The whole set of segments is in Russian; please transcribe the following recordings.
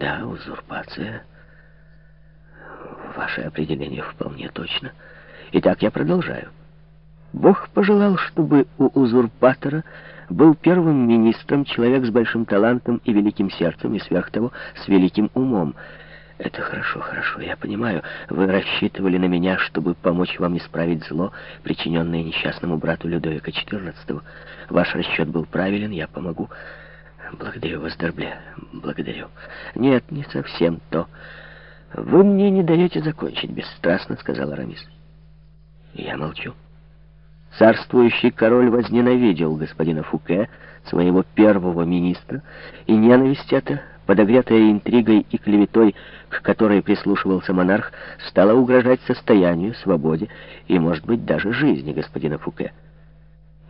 Да, узурпация. Ваше определение вполне точно. Итак, я продолжаю. Бог пожелал, чтобы у узурпатора был первым министром человек с большим талантом и великим сердцем, и сверх того с великим умом. Это хорошо, хорошо, я понимаю. Вы рассчитывали на меня, чтобы помочь вам исправить зло, причиненное несчастному брату Людовика XIV. Ваш расчет был правилен, я помогу. Благодарю вас, Дорбле, благодарю. Нет, не совсем то. Вы мне не даете закончить, бесстрастно сказал Арамис. Я молчу. Царствующий король возненавидел господина Фуке, своего первого министра, и ненависть эта, подогретая интригой и клеветой, к которой прислушивался монарх, стала угрожать состоянию, свободе и, может быть, даже жизни господина Фуке.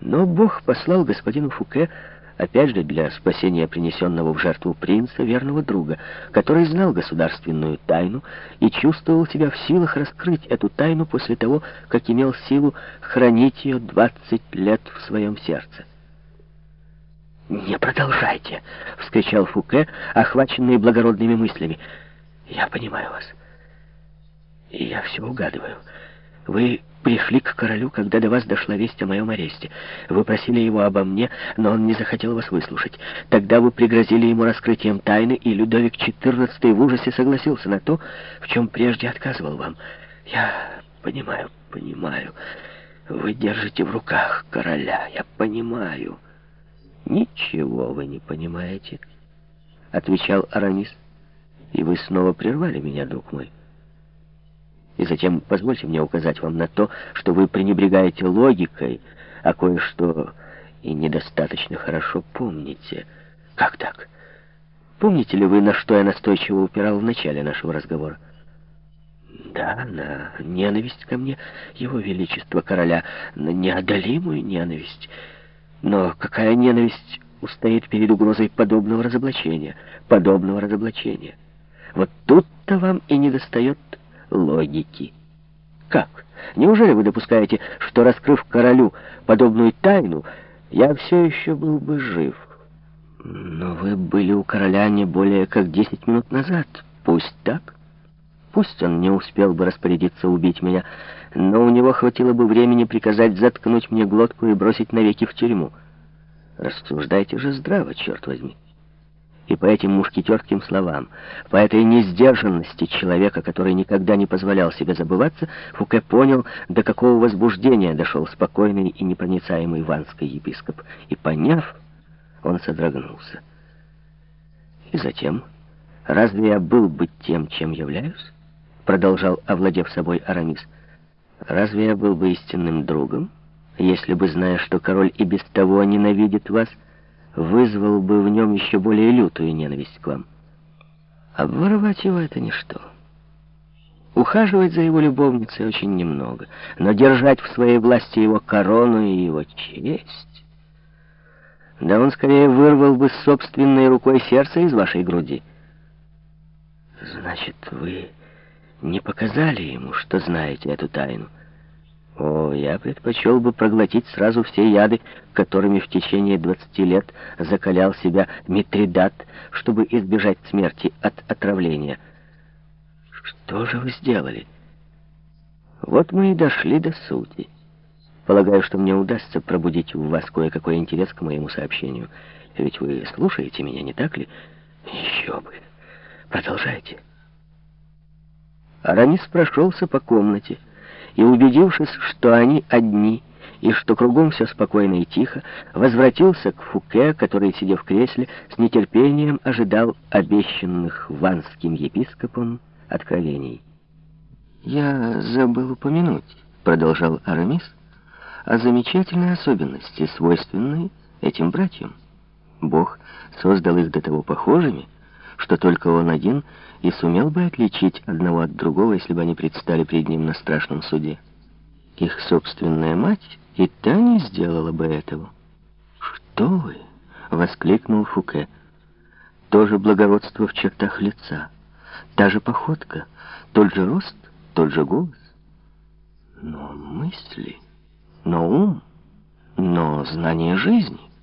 Но Бог послал господину Фуке опять же для спасения принесенного в жертву принца, верного друга, который знал государственную тайну и чувствовал себя в силах раскрыть эту тайну после того, как имел силу хранить ее двадцать лет в своем сердце. «Не продолжайте!» — вскричал Фуке, охваченный благородными мыслями. «Я понимаю вас. И я все угадываю. Вы пришли к королю, когда до вас дошла весть о моем аресте. Вы просили его обо мне, но он не захотел вас выслушать. Тогда вы пригрозили ему раскрытием тайны, и Людовик XIV в ужасе согласился на то, в чем прежде отказывал вам. Я понимаю, понимаю. Вы держите в руках короля, я понимаю. Ничего вы не понимаете, — отвечал Арамис. И вы снова прервали меня, друг мой. И затем позвольте мне указать вам на то, что вы пренебрегаете логикой, а кое-что и недостаточно хорошо помните. Как так? Помните ли вы, на что я настойчиво упирал в начале нашего разговора? Да, на ненависть ко мне, его величество короля, на неодолимую ненависть. Но какая ненависть устоит перед угрозой подобного разоблачения, подобного разоблачения? Вот тут-то вам и недостает логики. Как? Неужели вы допускаете, что, раскрыв королю подобную тайну, я все еще был бы жив? Но вы были у короля не более как десять минут назад. Пусть так. Пусть он не успел бы распорядиться убить меня, но у него хватило бы времени приказать заткнуть мне глотку и бросить навеки в тюрьму. Рассуждайте же здраво, черт возьми. И по этим мушкетерским словам, по этой несдержанности человека, который никогда не позволял себе забываться, Фуке понял, до какого возбуждения дошел спокойный и непроницаемый ванский епископ. И поняв, он содрогнулся. И затем, разве я был бы тем, чем являюсь? Продолжал, овладев собой Арамис. Разве я был бы истинным другом, если бы, зная, что король и без того ненавидит вас, вызвал бы в нем еще более лютую ненависть к вам. Обворовать его — это ничто. Ухаживать за его любовницей очень немного, но держать в своей власти его корону и его честь... Да он скорее вырвал бы собственной рукой сердце из вашей груди. Значит, вы не показали ему, что знаете эту тайну? О, я предпочел бы проглотить сразу все яды, которыми в течение 20 лет закалял себя Митридат, чтобы избежать смерти от отравления. Что же вы сделали? Вот мы и дошли до сути. Полагаю, что мне удастся пробудить в вас кое-какой интерес к моему сообщению. Ведь вы слушаете меня, не так ли? Еще бы. Продолжайте. Арамис прошелся по комнате и, убедившись, что они одни, и что кругом все спокойно и тихо, возвратился к Фуке, который, сидя в кресле, с нетерпением ожидал обещанных ванским епископом откровений. «Я забыл упомянуть», — продолжал Арамис, «о замечательной особенности, свойственной этим братьям. Бог создал их до того похожими, что только он один и сумел бы отличить одного от другого, если бы они предстали перед ним на страшном суде. Их собственная мать и та не сделала бы этого. «Что вы?» — воскликнул Фуке. «То же благородство в чертах лица, та же походка, тот же рост, тот же голос. Но мысли, но ум, но знание жизни».